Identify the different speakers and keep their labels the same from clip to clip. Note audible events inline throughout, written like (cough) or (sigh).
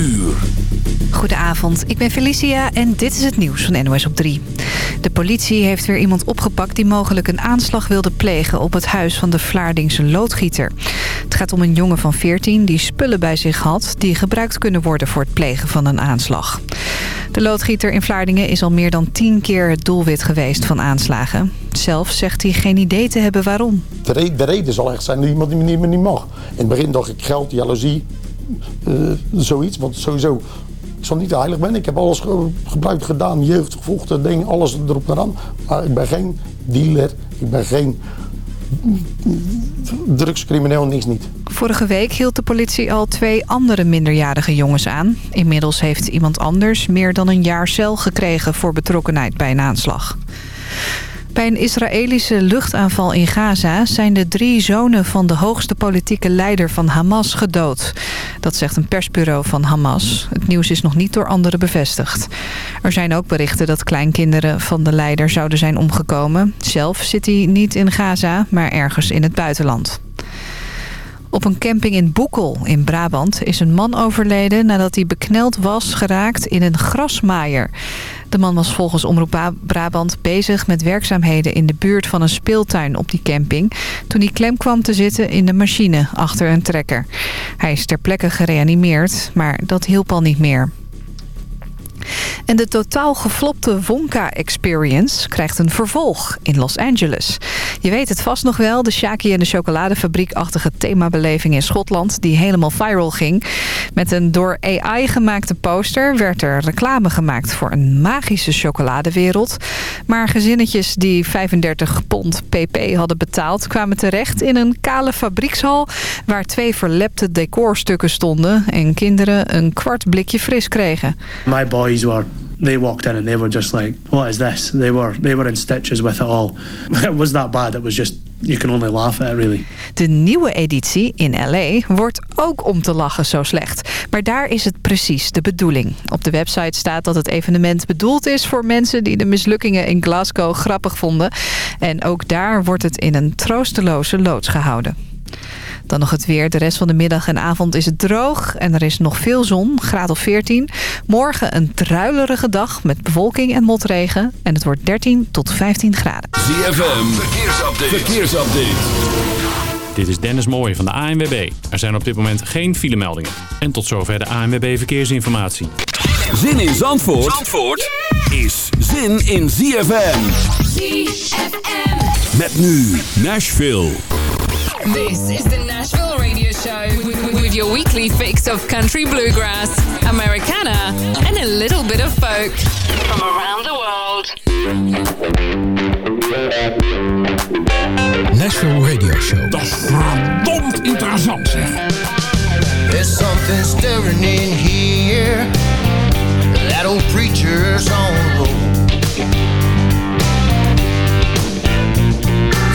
Speaker 1: uur.
Speaker 2: Goedenavond, ik ben Felicia en dit is het nieuws van NOS op 3. De politie heeft weer iemand opgepakt die mogelijk een aanslag wilde plegen... op het huis van de Vlaardingse loodgieter. Het gaat om een jongen van 14 die spullen bij zich had... die gebruikt kunnen worden voor het plegen van een aanslag. De loodgieter in Vlaardingen is al meer dan 10 keer het doelwit geweest van aanslagen. Zelf zegt hij geen idee te hebben waarom.
Speaker 3: De reden, de reden zal echt zijn dat iemand die me niet meer mag. In het begin dacht ik geld, jaloezie, zoiets. Want sowieso, ik zal niet heilig ben. Ik heb alles gebruikt gedaan, jeugd gevochten, ding, alles erop en aan. Maar ik ben geen dealer, ik ben geen drugscrimineel, niks niet.
Speaker 2: Vorige week hield de politie al twee andere minderjarige jongens aan. Inmiddels heeft iemand anders meer dan een jaar cel gekregen voor betrokkenheid bij een aanslag. Bij een Israëlische luchtaanval in Gaza zijn de drie zonen van de hoogste politieke leider van Hamas gedood. Dat zegt een persbureau van Hamas. Het nieuws is nog niet door anderen bevestigd. Er zijn ook berichten dat kleinkinderen van de leider zouden zijn omgekomen. Zelf zit hij niet in Gaza, maar ergens in het buitenland. Op een camping in Boekel in Brabant is een man overleden nadat hij bekneld was geraakt in een grasmaaier. De man was volgens Omroep Brabant bezig met werkzaamheden in de buurt van een speeltuin op die camping... toen hij klem kwam te zitten in de machine achter een trekker. Hij is ter plekke gereanimeerd, maar dat hielp al niet meer. En de totaal geflopte Wonka Experience krijgt een vervolg in Los Angeles. Je weet het vast nog wel, de Shaki en de chocoladefabriekachtige themabeleving in Schotland... die helemaal viral ging. Met een door AI gemaakte poster werd er reclame gemaakt voor een magische chocoladewereld. Maar gezinnetjes die 35 pond pp hadden betaald... kwamen terecht in een kale fabriekshal... waar twee verlepte decorstukken stonden... en kinderen een kwart blikje fris kregen.
Speaker 4: My boys were they walked in and they were just like, what is this? They were, they were in stitches with it all. (laughs) It was that bad. It was just, you can only laugh at it really.
Speaker 2: De nieuwe editie in LA wordt ook om te lachen zo slecht. Maar daar is het precies de bedoeling. Op de website staat dat het evenement bedoeld is voor mensen die de mislukkingen in Glasgow grappig vonden. En ook daar wordt het in een troosteloze loods gehouden. Dan nog het weer. De rest van de middag en avond is het droog en er is nog veel zon, graad of 14. Morgen een druilerige dag met bewolking en motregen. En het wordt 13 tot 15 graden.
Speaker 1: ZFM, verkeersupdate. verkeersupdate.
Speaker 5: Dit is Dennis Mooij van de ANWB. Er zijn op dit moment geen filemeldingen. En tot zover de ANWB Verkeersinformatie.
Speaker 1: Zin in Zandvoort, Zandvoort is zin in ZFM. ZFM. Met nu Nashville.
Speaker 6: This is the with your weekly fix of country bluegrass, Americana, and a little bit of folk from around the world.
Speaker 7: Nashville Radio Show.
Speaker 8: Dat is verdomd interessant zeg.
Speaker 9: There's something stirring in here. That old preacher's on the road.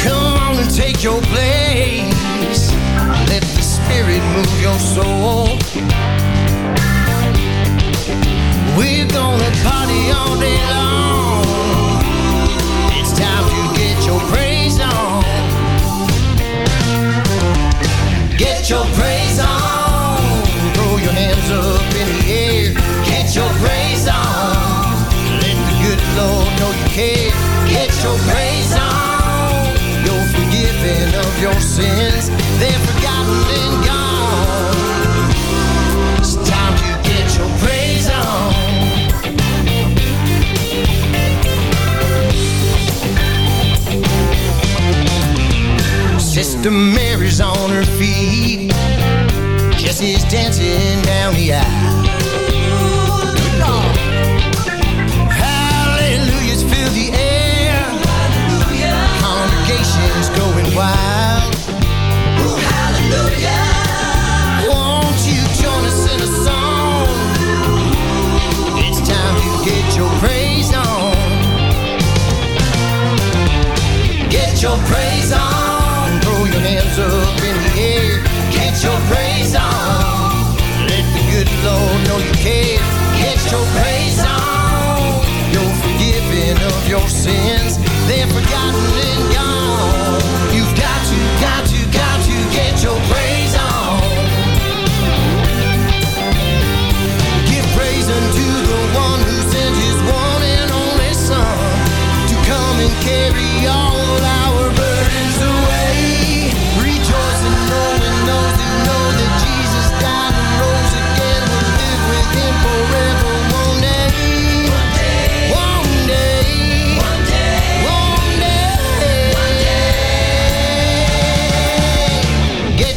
Speaker 9: Come on and take your place. Spirit move your soul. We're gonna party all day long. It's time to get your praise on. Get your praise on. Throw your hands up in the air. Get your praise on. Let the good Lord know you care. Get your praise on. You're forgiven of your sins. to Mary's on her feet. Jesse's dancing down the aisle. Hallelujahs fill the air. Hallelujah. Congregation's going wild. Ooh, hallelujah. Won't you join us in a song? It's time you get your praise on. Get your praise on hands up in the air. Get your praise on. Let the good Lord know you care. Get your praise on. You're forgiven of your sins. They're forgotten and gone.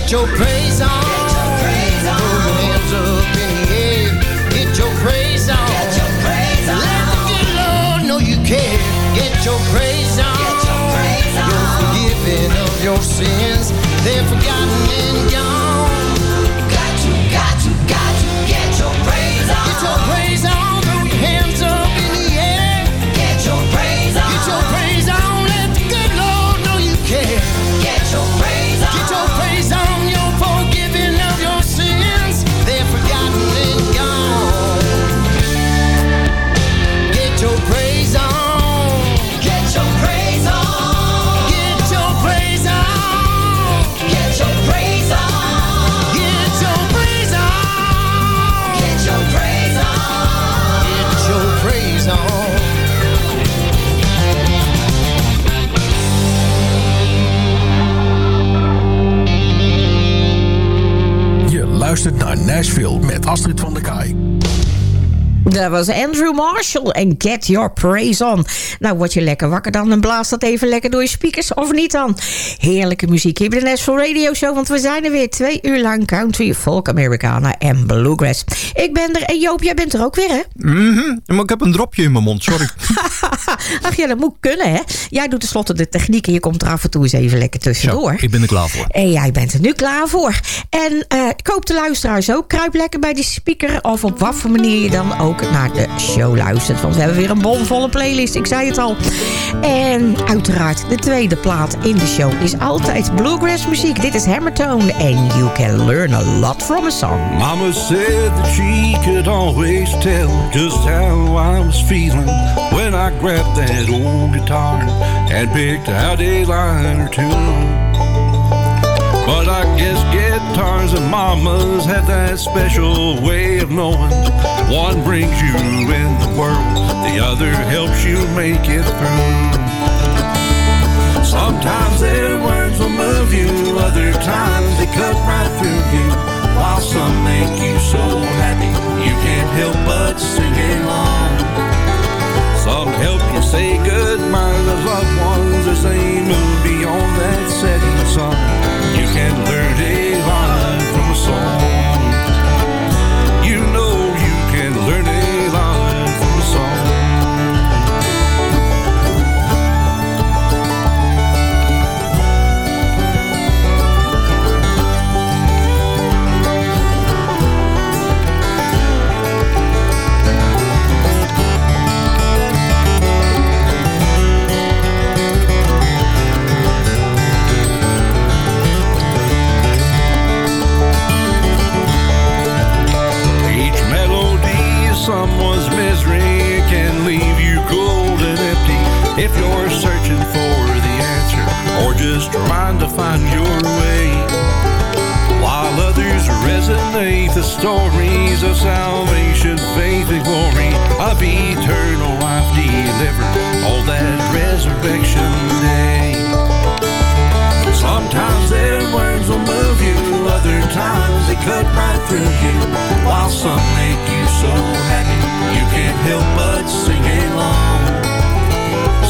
Speaker 9: Get your praise on. Get your praise hands up in the air. Get your praise
Speaker 8: on. Let the good Lord know you
Speaker 9: care. Get your praise on. Your of your sins. They're forgotten and gone.
Speaker 7: Dat was Andrew Marshall en Get Your Praise On. Nou, word je lekker wakker dan en blaast dat even lekker door je speakers, of niet dan? Heerlijke muziek hier bij de Nashville Radio Show, want we zijn er weer twee uur lang country, folk, Americana en bluegrass. Ik ben er en Joop, jij bent er ook weer, hè?
Speaker 10: Mhm, maar ik heb een dropje in mijn mond, sorry. (laughs)
Speaker 7: Ach ja, dat moet kunnen, hè? Jij doet tenslotte de techniek en je komt er af en toe eens even lekker tussendoor.
Speaker 10: Zo, ik ben er klaar voor.
Speaker 7: En jij bent er nu klaar voor. En uh, ik hoop de luisteraars ook. Kruip lekker bij die speaker of op wat voor manier je dan ook naar de show luistert. Want we hebben weer een bomvolle playlist, ik zei het al. En uiteraard de tweede plaat in de show is altijd bluegrass muziek. Dit is Hammertone en You Can Learn a Lot from a Song.
Speaker 11: Mama said that she could always tell just how I was feeling when I grabbed that old guitar and picked out a line or two. But I guess guitars and mamas have that special way of knowing one brings you in the world, the other helps you make it through. Sometimes their words will move you, other times they cut right through you. While some make you so happy, you can't help but sing along. Some help you say goodbye to loved ones as they move beyond that setting sun find your way. While others resonate the stories of salvation, faith, and glory of eternal life delivered on that resurrection day. Sometimes their words will move you, other times they cut right through you. While some make you so happy, you can't help but sing along.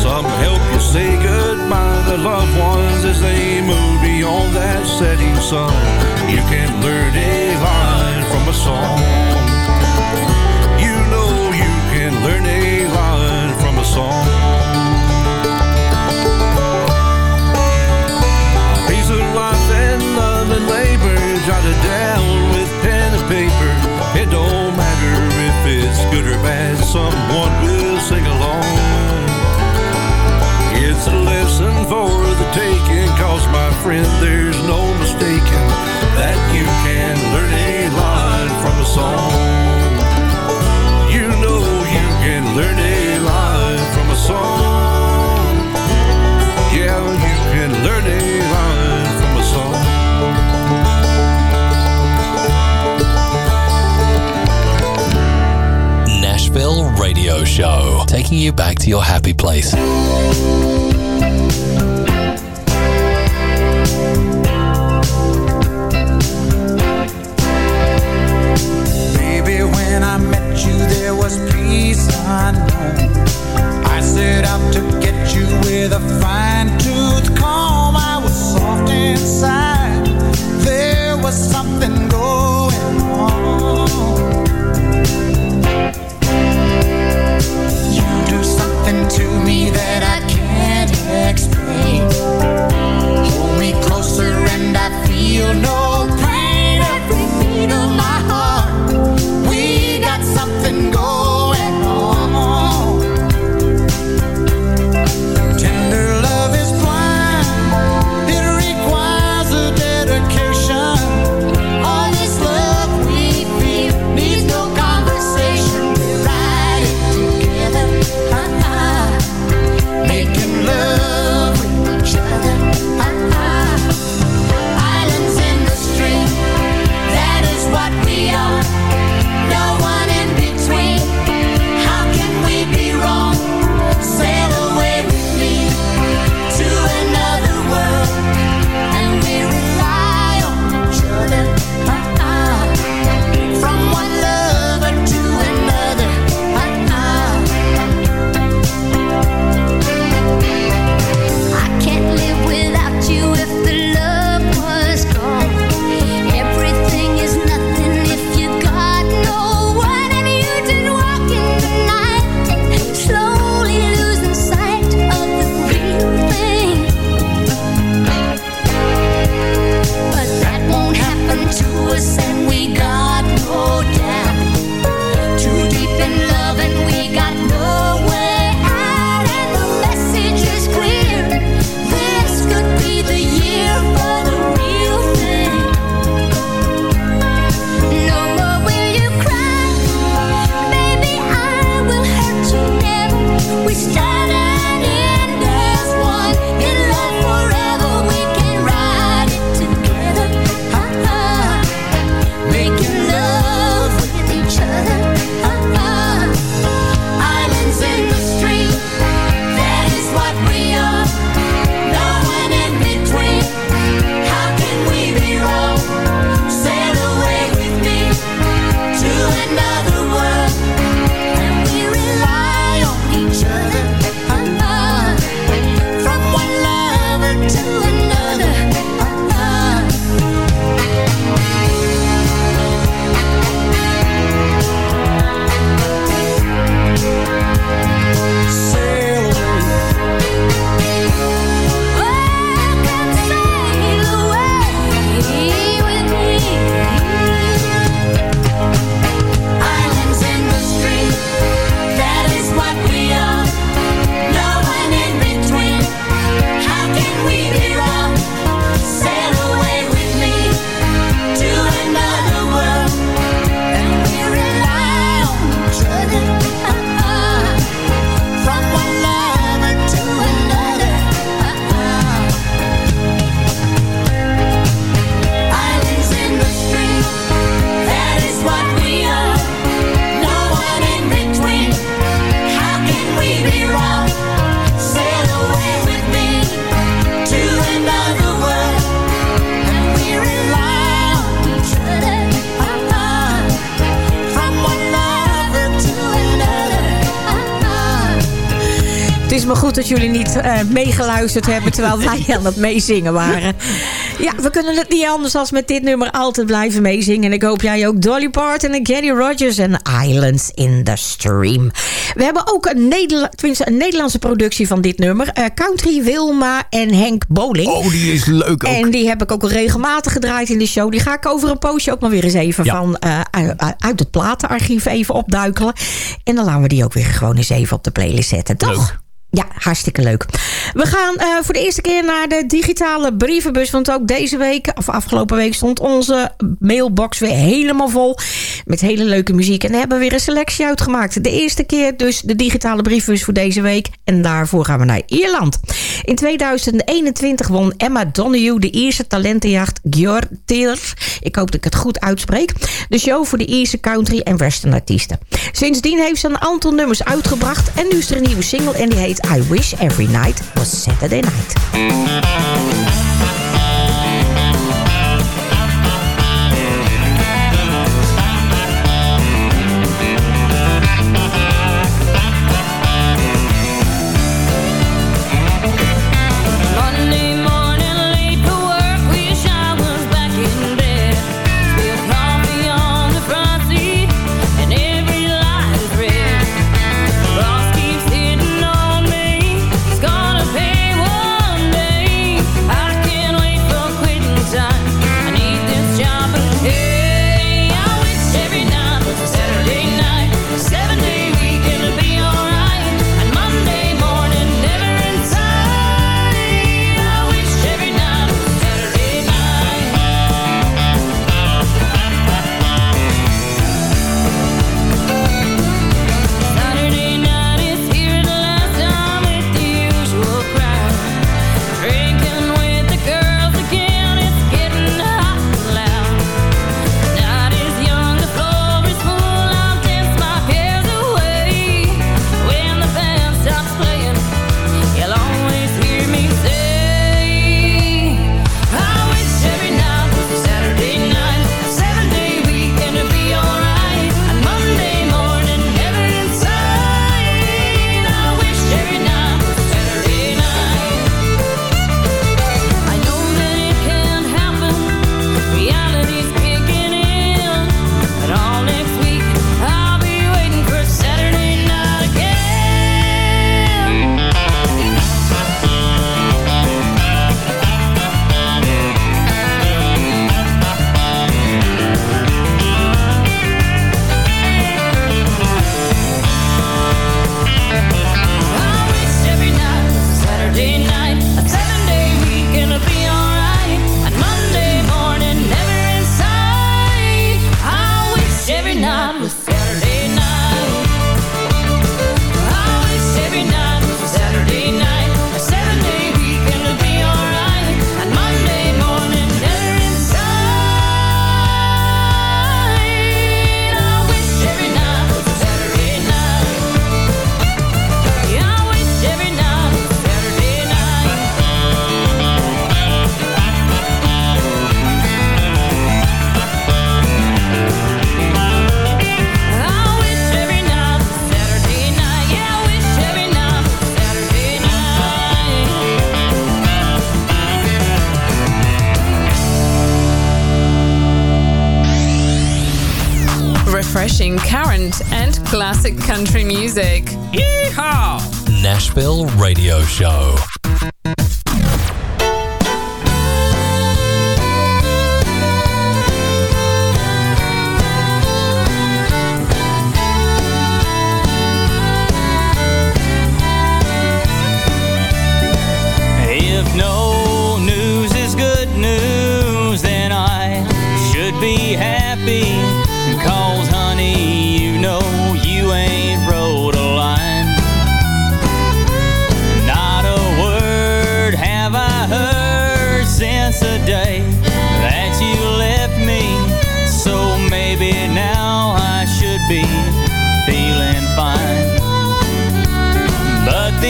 Speaker 11: Some help you say goodbye to loved ones as they move beyond that setting sun. You can learn a line from a song. Taking you back to your happy place. Baby, when I met you, there
Speaker 12: was peace unknown. I set out to get you
Speaker 13: with a fine tooth comb. I was soft inside.
Speaker 14: Meegeluisterd hebben... terwijl wij aan het meezingen waren. Ja, we kunnen het niet anders als met dit nummer altijd blijven meezingen. En ik hoop jij ook Dolly Parton en Kenny Rogers en Islands in the Stream. We hebben ook een, Nederla een Nederlandse productie van dit nummer. Eh, Country Wilma en Henk Boling.
Speaker 10: Oh, die is leuk ook.
Speaker 14: En die heb ik ook regelmatig gedraaid in de show. Die ga ik over een poosje ook maar weer eens even
Speaker 10: Ja.
Speaker 14: van eh, uit- uit het platenarchief even opduikelen. En dan laten we die ook weer gewoon eens even op de playlist zetten, toch? Ja, hartstikke leuk. We gaan eh, voor de eerste keer naar de digitale brievenbus. Want ook deze week, of afgelopen week, stond onze mailbox weer helemaal vol. Met hele leuke muziek. En daar hebben we weer een selectie uitgemaakt. De eerste keer dus de digitale brievenbus voor deze week. En daarvoor gaan we naar Ierland. In 2021 won Emma Donoghue de Ierse talentenjacht Gjortir. Ik hoop dat ik het goed uitspreek. De show voor de Ierse country en western artiesten. Sindsdien heeft ze een aantal nummers uitgebracht. En nu is er een nieuwe single en die heet I Wish Every Night Was Saturday Night.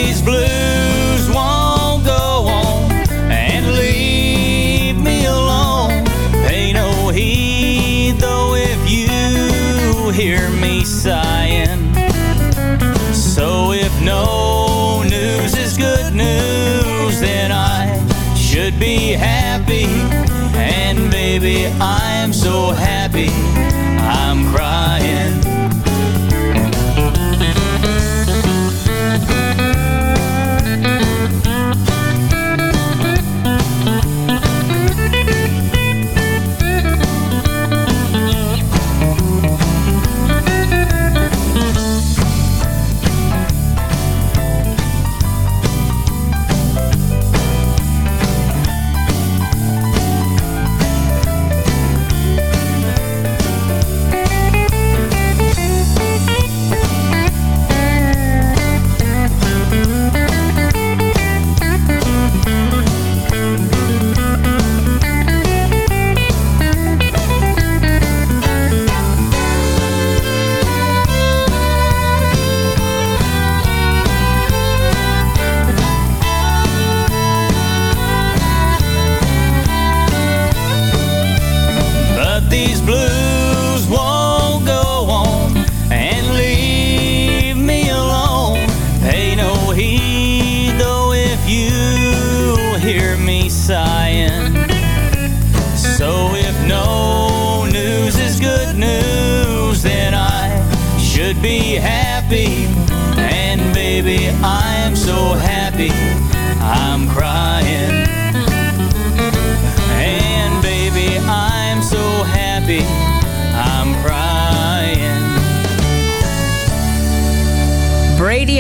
Speaker 15: these blues won't go on and leave me alone. Pay no heed, though, if you hear me sighing. So if no news is good news, then I should be happy. And baby, I am so happy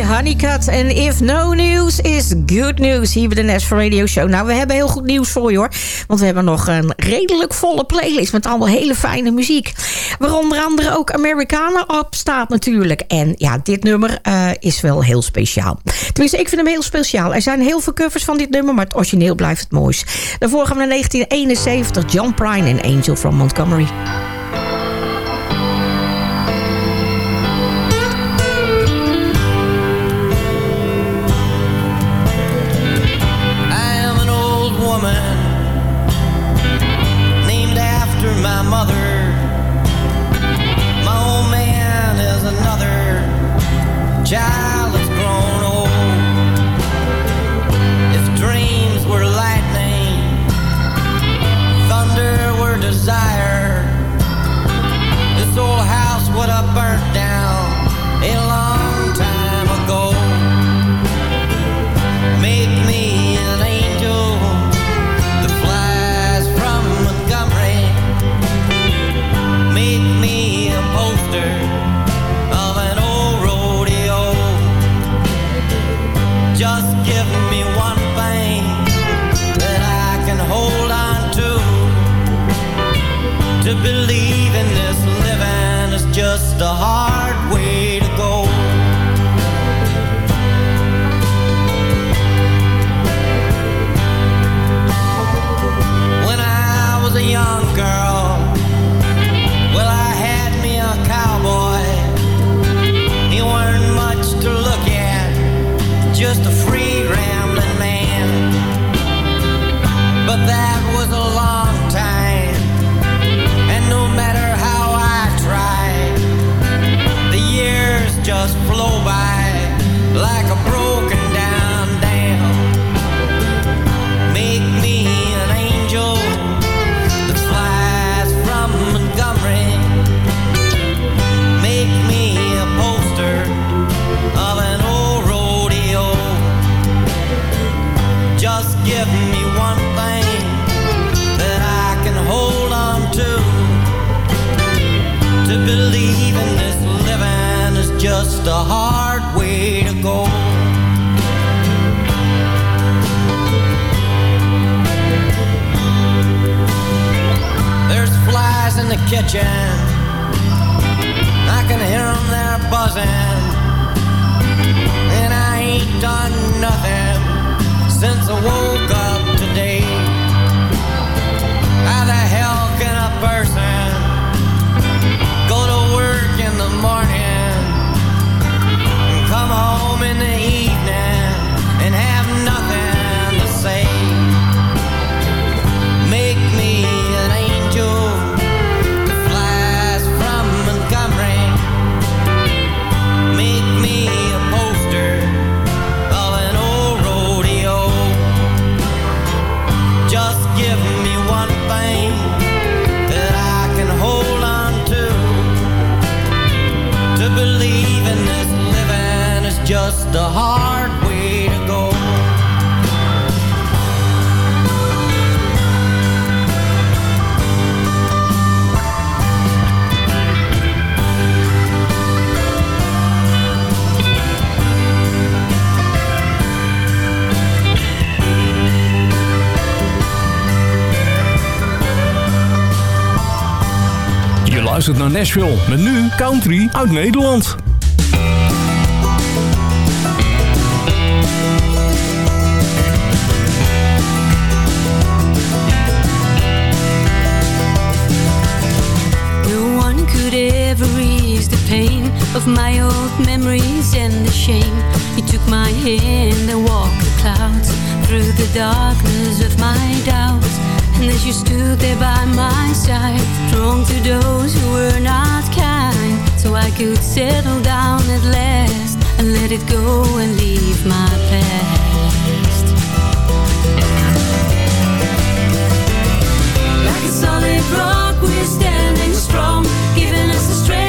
Speaker 16: Honeycutt. En if no news is good news hier bij de Nashville Radio Show. Nou, we hebben heel goed nieuws voor je hoor. Want we hebben nog een redelijk volle playlist met allemaal hele fijne muziek. Waaronder andere ook Americana op staat natuurlijk. En ja, dit nummer eh, is wel heel speciaal. Tenminste, ik vind hem heel speciaal. Er zijn heel veel covers van dit nummer, maar het origineel blijft het moois. Daarvoor gaan we naar 1971. John Prine en Angel from Montgomery.
Speaker 1: Je luistert naar Nashville. Met nu country uit Nederland.
Speaker 14: No one could ever ease the pain of my old memories and the shame. You took my hand and walked the clouds through the darkness of my doubts. And as you stood there by my side, drawn to those who were not kind, so I could settle down at last and let it go and leave my past. Like a solid rock, we're standing strong, giving us the strength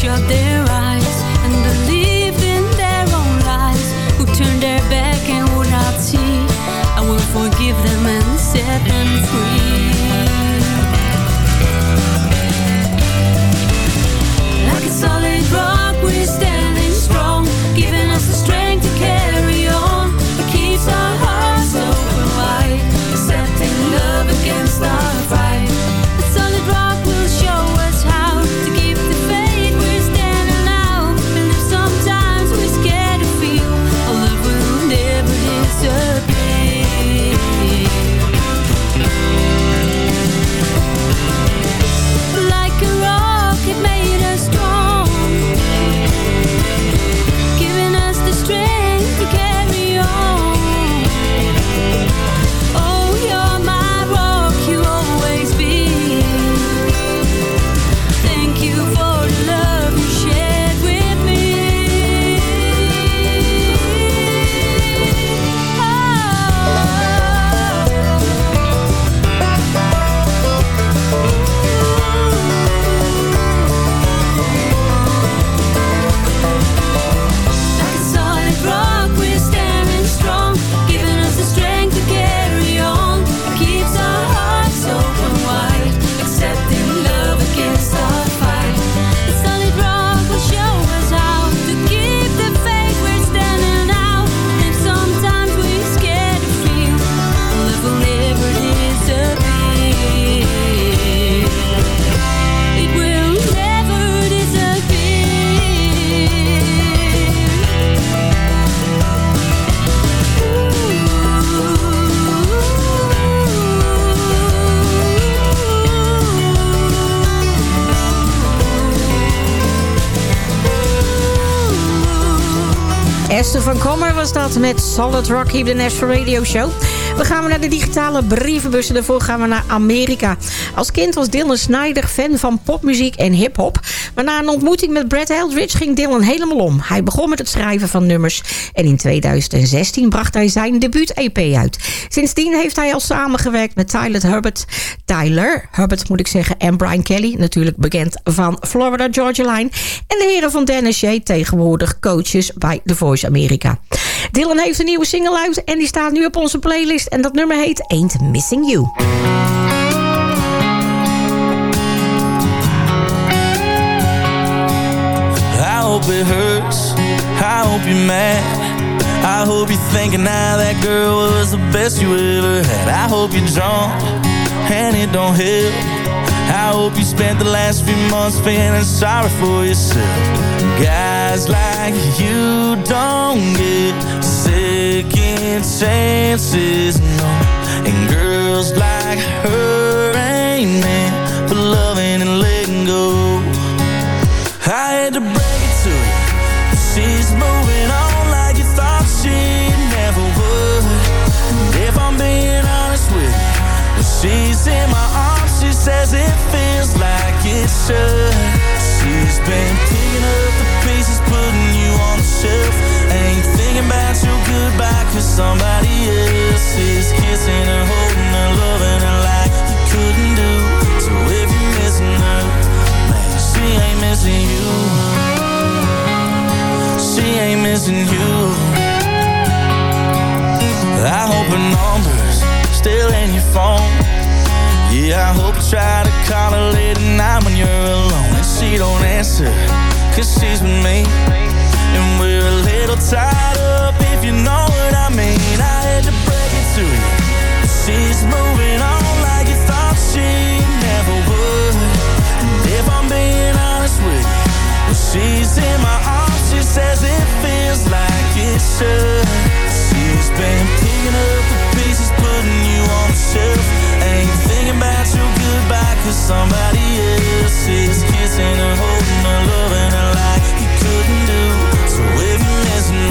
Speaker 14: shut their eyes and believed in their own lies, who turned their back
Speaker 7: Esther van Kommer was dat met Solid Rock hier de Nashville Radio Show. We gaan naar de digitale brievenbussen. Daarvoor gaan we naar Amerika. Als kind was Dylan Snyder fan van popmuziek en hip-hop. Maar na een ontmoeting met Brad Eldridge ging Dylan helemaal om. Hij begon met het schrijven van nummers. En in 2016 bracht hij zijn debuut-EP uit. Sindsdien heeft hij al samengewerkt met Tyler Hubbard. Tyler Hubbard moet ik zeggen. En Brian Kelly, natuurlijk bekend van Florida Georgia Line. En de heren van Dennis J. tegenwoordig coaches bij The Voice America. Dylan heeft een nieuwe single uit en die staat nu op onze playlist. En dat nummer heet Ain't Missing You.
Speaker 17: Hope it hurts. I hope you're mad. I hope you're thinking now that girl was the best you ever had. I hope you're drunk and it don't help. I hope you spent the last few months feeling sorry for yourself. Guys like you don't get second chances, no. And girls like her ain't meant for loving and letting go. I had to break in my arms, she says it feels like it should. She's been picking up the pieces, putting you on the shelf. Ain't thinking about your goodbye, cause somebody else is kissing her, holding her, loving her like you couldn't do. So if you're missing her, man, she ain't missing you. She ain't missing you. I hope you try to call her late at night when you're alone and she don't answer, cause she's with me. And we're a little tied up if you know what I mean. I had to break it to you. She's moving on like you thought she never would. And if I'm being honest with you, when she's in my arms, she says it feels like it should. She's been picking up the pieces, putting you on the shelf. About your goodbye, cause somebody else is kissing her, holding her, loving her like you couldn't do. So if you're missing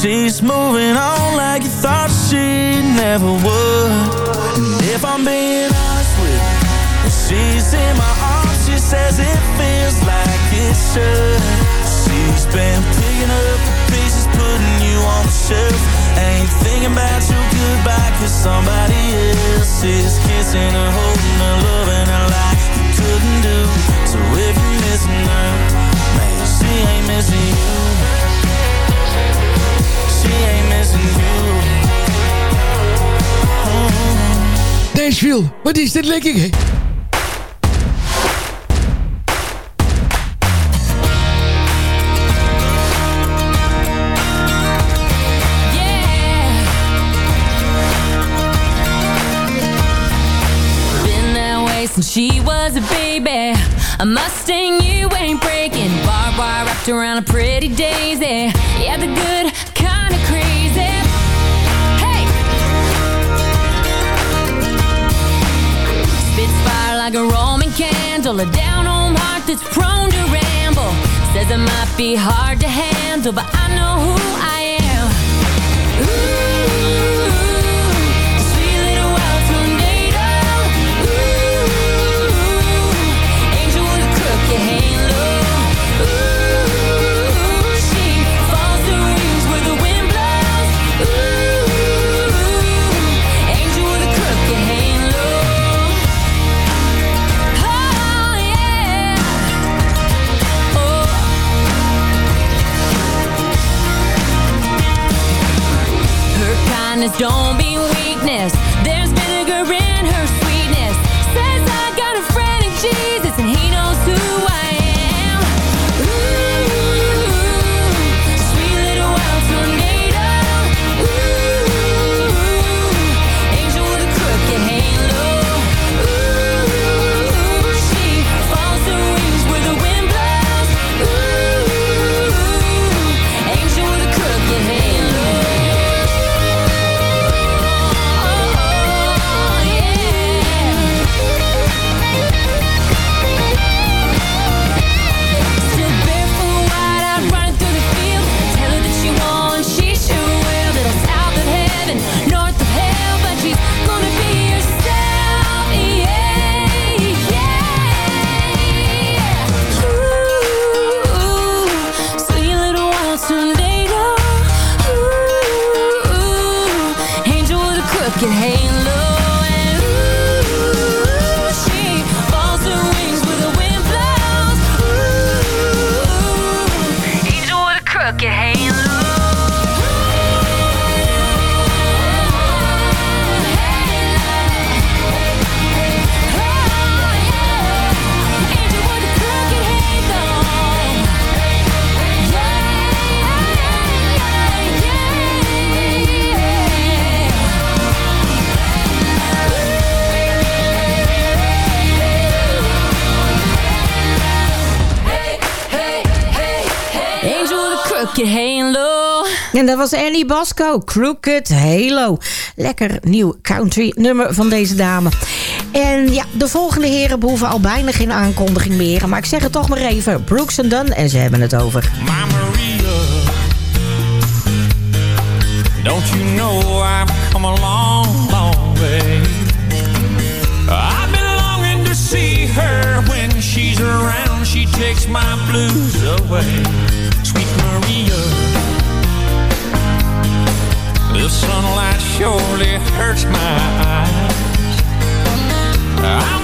Speaker 17: she's moving on like you thought she never would. And if I'm being honest with you, she's in my arms, she says it feels like it should. She's been picking up the pieces, putting you on the shelf. Ain't thinking about your goodbye, cause somebody else is kissing her, holding her, loving her like you couldn't do. So if you're missing her, man, she ain't missing you. She ain't missing you.
Speaker 18: Nashville, wat is dit lekker, hè?
Speaker 14: Been that way since she was a baby. A Mustang you ain't breaking. Barbed wire wrapped around a pretty daisy. Yeah, the good like a Roman candle. A down home heart that's prone to ramble. Says it might be hard to handle, but I know who Her kindness don't
Speaker 7: dat was Annie Basco, Crooked Halo. Lekker nieuw country nummer van deze dame. En ja, de volgende heren behoeven al bijna geen aankondiging meer. Maar ik zeg het toch maar even. Brooks and Dunn en ze hebben het over.
Speaker 17: My Maria, don't you know I'm come a long, long way. I've been longing to see her when she's around. She takes my blues away. Sunlight surely hurts my eyes. I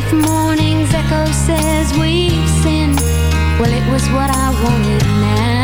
Speaker 14: If morning's echo says we've sinned, well, it was what I wanted now.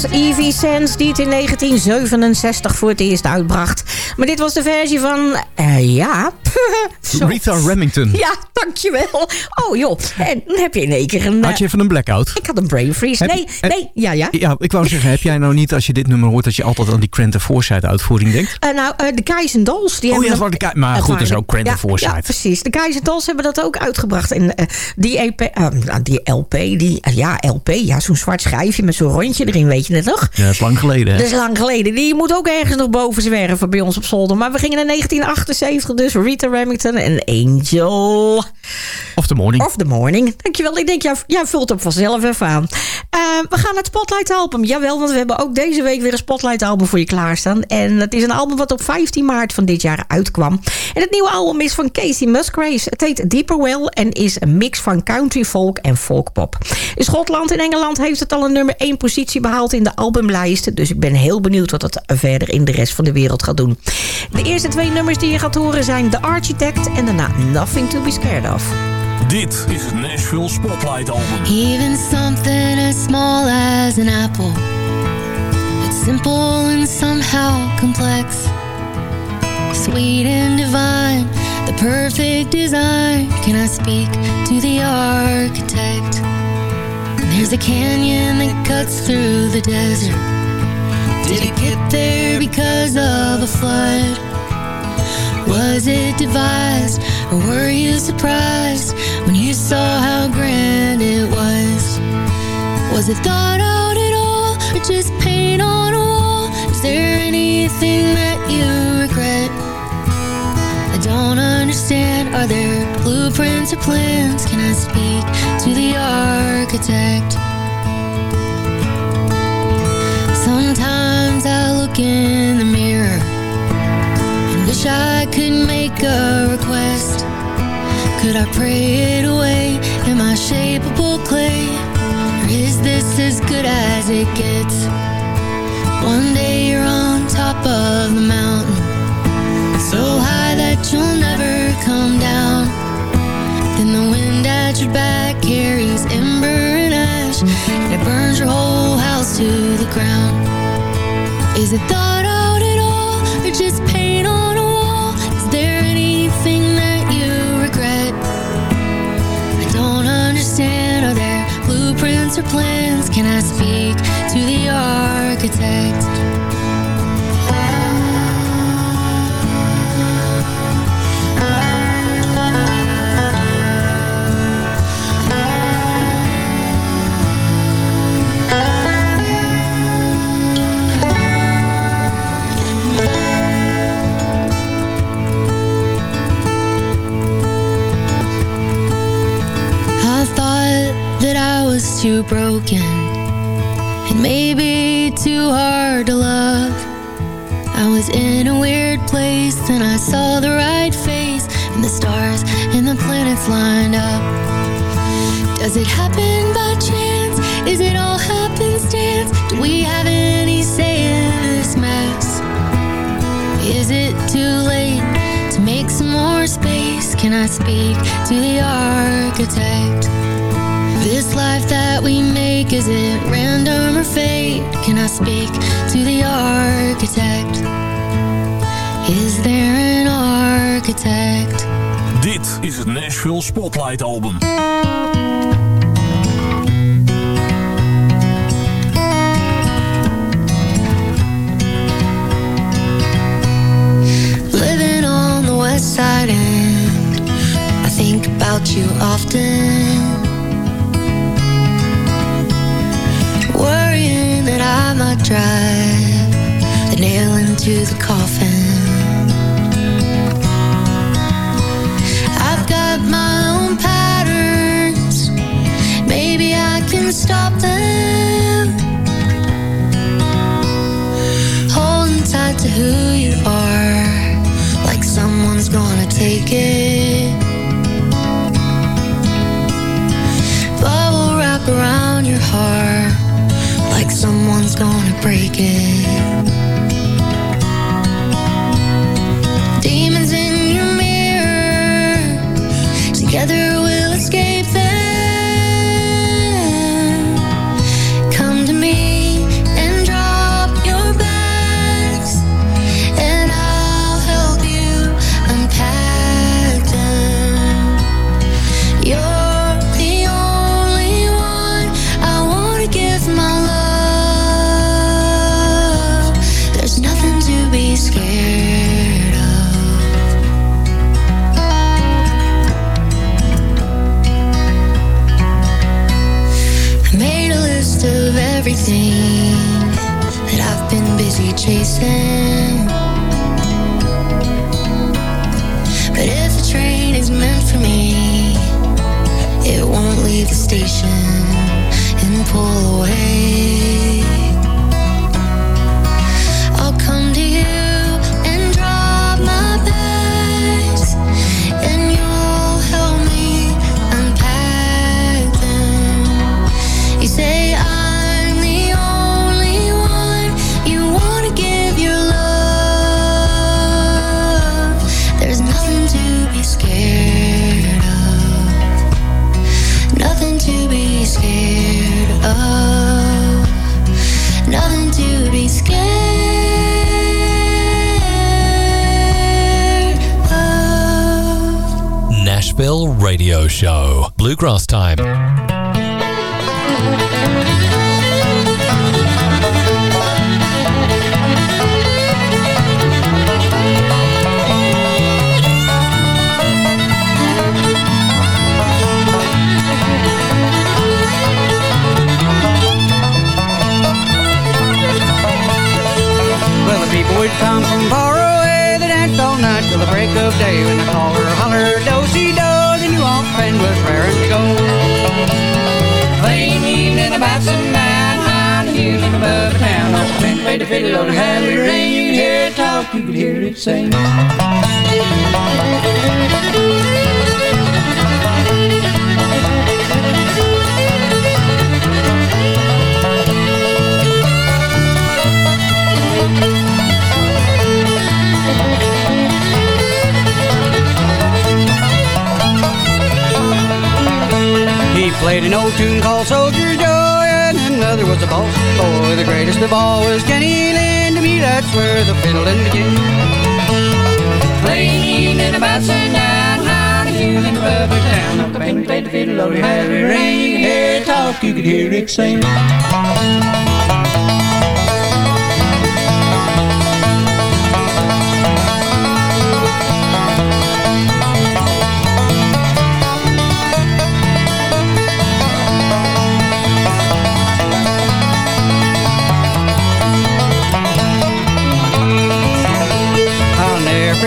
Speaker 7: Was Evie Sands die het in 1967 voor het eerst uitbracht. Maar dit was de versie van... eh, ja... (laughs)
Speaker 10: Rita Remington.
Speaker 7: Ja, dankjewel. Oh joh, en dan heb je in één keer een... eh,
Speaker 10: Had je even een blackout?
Speaker 7: Ik had een brain freeze. Nee,
Speaker 10: heb-
Speaker 7: nee, ja, ja.
Speaker 10: Ja, ik wou zeggen, heb jij nou niet als je dit nummer hoort... dat je altijd aan die Quentin Forsyth uitvoering denkt?
Speaker 7: Eh, nou, eh, de Guys and Dolls. Die
Speaker 10: Oh ja, dat waren de maar goed, dat is ook
Speaker 7: ja,
Speaker 10: Forsyth.
Speaker 7: Ja, precies. De Guys and Dolls hebben dat ook uitgebracht. En eh, die, EP, eh, nou, die LP, die, eh, ja, LP, ja, zo'n zwart schijfje met zo'n rondje erin, weet je het nog?
Speaker 10: Ja, dat is lang geleden. hè?
Speaker 7: Dat is lang geleden. Die moet ook ergens nog boven zwerven bij ons op zolder. Maar we gingen in 1978 dus. Rita Remington en Angel.
Speaker 10: Of the morning.
Speaker 7: Of the morning. Dankjewel. Ik denk, jij, jij vult hem vanzelf even aan. Eh, we gaan naar het Spotlight album. Jawel, want we hebben ook deze week weer een Spotlight album voor je klaarstaan. En het is een album wat op 15 maart van dit jaar uitkwam. En het nieuwe album is van Casey Musgraves. Het heet Deeper Well en is een mix van country folk en folkpop. In Schotland en Engeland heeft het al een nummer 1 positie behaald in de albumlijsten. Dus ik ben heel benieuwd wat het verder in de rest van de wereld gaat doen. De eerste twee nummers die je gaat horen zijn The Architect en daarna Nothing to be Scared of.
Speaker 19: Dit is het Nashville Spotlight Album.
Speaker 20: Even something as small as an apple. It's simple and somehow complex. Sweet and divine, the perfect design. Can I speak to the architect? There's a canyon that cuts through the desert. Did it get there because of a flood? Was it devised, or were you surprised when you saw how grand it was? Was it thought out at all, or just paint on a wall? Is there anything that you regret? I don't understand. Are there blueprints or plans? Can I speak to the architect? Sometimes I look in the wish I could make a request. Could I pray it away? Am I shapeable clay? Or is this as good as it gets? One day you're on top of the mountain, so high that you'll never come down. Then the wind at your back carries ember and ash, and it burns your whole house to the ground. Is it thought plans? Can I speak to the architect? Too broken and maybe too hard to love. I was in a weird place and I saw the right face and the stars and the planets lined up. Does it happen by chance? Is it all happenstance? Do we have any say in this mess? Is it too late to make some more space? Can I speak to the architect? This life that we make, is it random or fate? Can I speak to the architect? Is there an architect?
Speaker 19: Dit is het Nashville Spotlight Album.
Speaker 20: Living on the west side and I think about you often drive the nail
Speaker 12: Bluegrass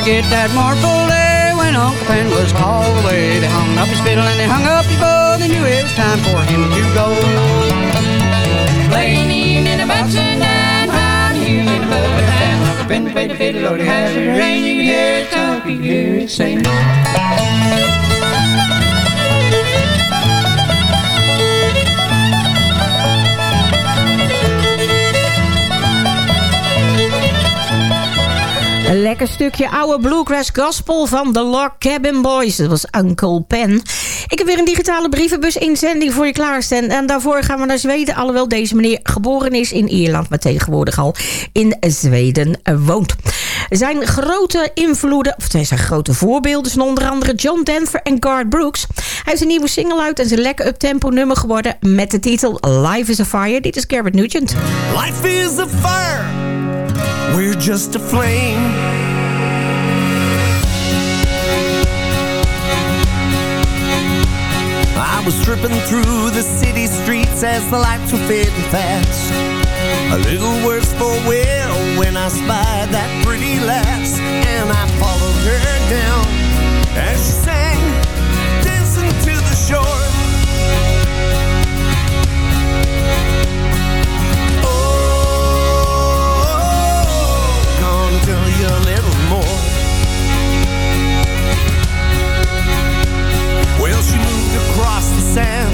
Speaker 21: forget that mournful day when Uncle Pen was called away. They hung up his fiddle and they hung up his bow. They knew it was time for him to go. Playing evening about sundown, high heels in the town. Uncle Pen played the fiddle, Lord, it has it rain. You can hear it talk, you can hear it sing.
Speaker 7: Lekker stukje oude bluegrass gospel van de Log Cabin Boys. Dat was Uncle Pen. Ik heb weer een digitale brievenbus inzending voor je klaarstaan. En daarvoor gaan we naar Zweden. Alhoewel deze meneer geboren is in Ierland. Maar tegenwoordig al in Zweden woont. Zijn grote invloeden, of zijn grote voorbeelden... zijn onder andere John Denver en Garth Brooks. Hij heeft een nieuwe single uit en een lekker up-tempo nummer geworden... met de titel Life is a Fire. Dit is Garrett Nugent.
Speaker 9: Life is a fire. We're just a flame. I was tripping through the city streets as the lights were fading fast. A little worse for wear when I spied that pretty lass, and I followed her down as she sang, sand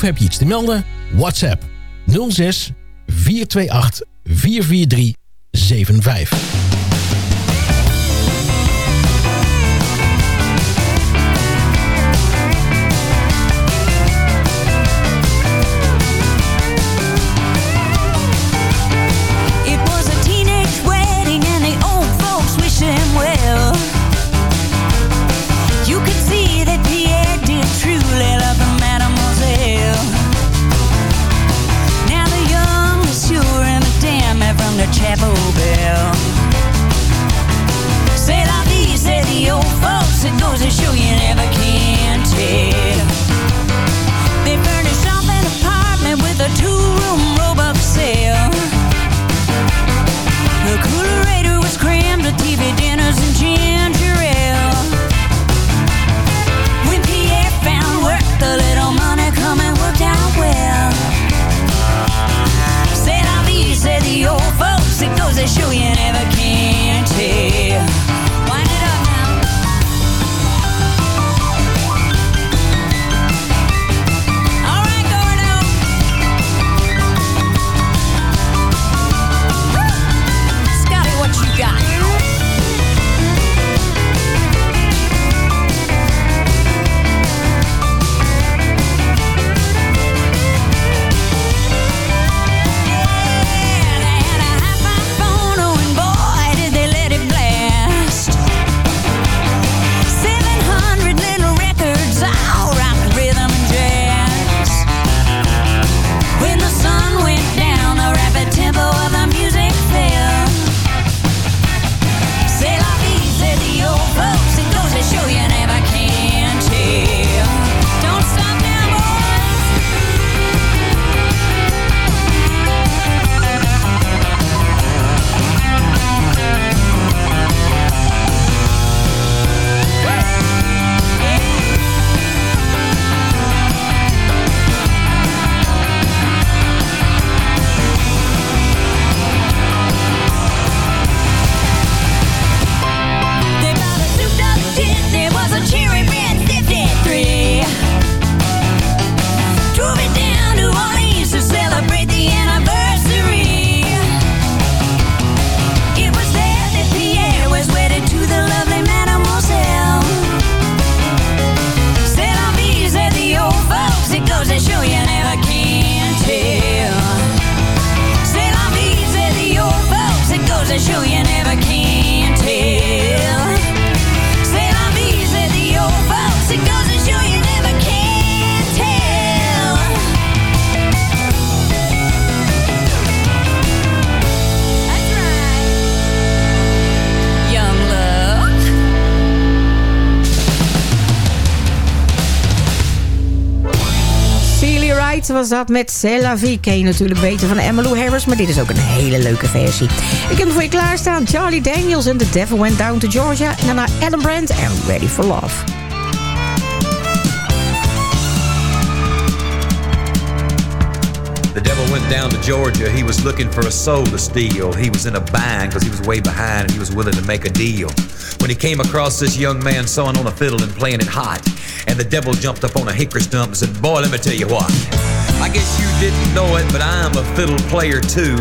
Speaker 8: of
Speaker 14: heb je iets te melden? WhatsApp 06 428 443 75.
Speaker 22: Was
Speaker 7: dat met C'est la vie. Ken je natuurlijk beter van Emmylou Harris, maar dit is ook een hele leuke versie. Ik heb voor je klaarstaan. Charlie Daniels en The Devil Went Down to Georgia. En daarna Adam Brandt en Ready for Love.
Speaker 23: The devil went down to Georgia. He was looking for a soul to steal. He was in a bind because he was way behind and he was willing to make a deal. When he came across this young man sawing on a fiddle and playing it hot, and the devil jumped up on a hickory stump and said, Boy, let me tell you what. I guess you didn't know it, but I'm a fiddle player too.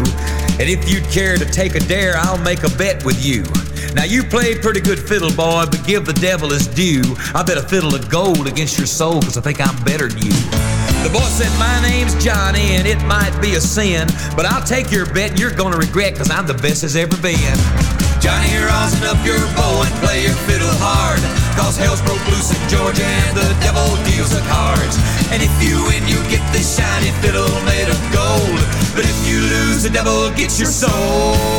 Speaker 23: And if you'd care to take a dare, I'll make a bet with you. Now you played pretty good fiddle, boy, but give the devil his due. I bet a fiddle of gold against your soul, cause I think I'm better than you. The boy said, My name's Johnny, and it might be a sin, but I'll take your bet and you're gonna regret, cause I'm the best as ever been. Johnny, rosin up your bow and play your fiddle hard, cause hell's broke loose in Georgia and the devil deals the cards. And if you win, you get this shiny fiddle made of gold, but if you lose, the devil gets your soul.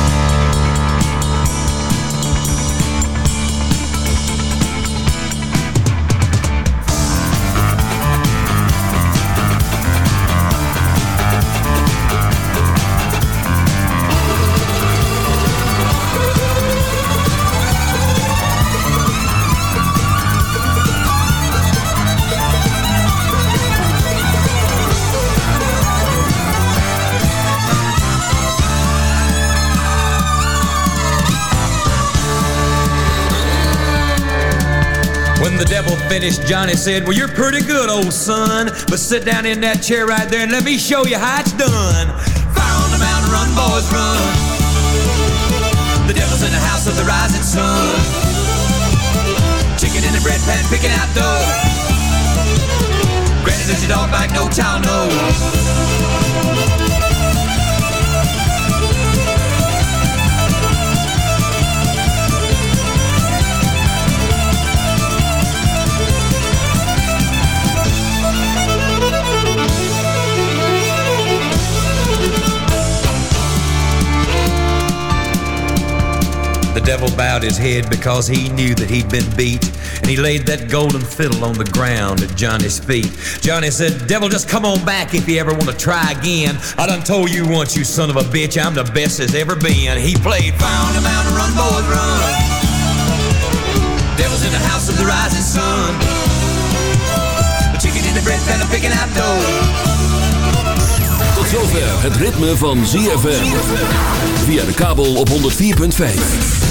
Speaker 23: Finished, Johnny said, Well, you're pretty good, old son. But sit down in that chair right there and let me show you how it's done. Fire on the mountain, run, boys, run. The devil's in the house of the rising sun. Chicken in the bread pan, picking out dough. Granny says your dog bite, no child knows. The devil bowed his head because he knew that he'd been beat, and he laid that golden fiddle on the ground at Johnny's feet. Johnny said, Devil, just come on back if you ever want to try again. I done told you once, you son of a bitch, I'm the best as ever been. He played Found a Mountain Run, boys, run. Devil's in the house of the rising sun. The chicken in the bread pan, picking out dough.
Speaker 1: Tot zover het ritme van ZFM. Via de kabel op 104.5.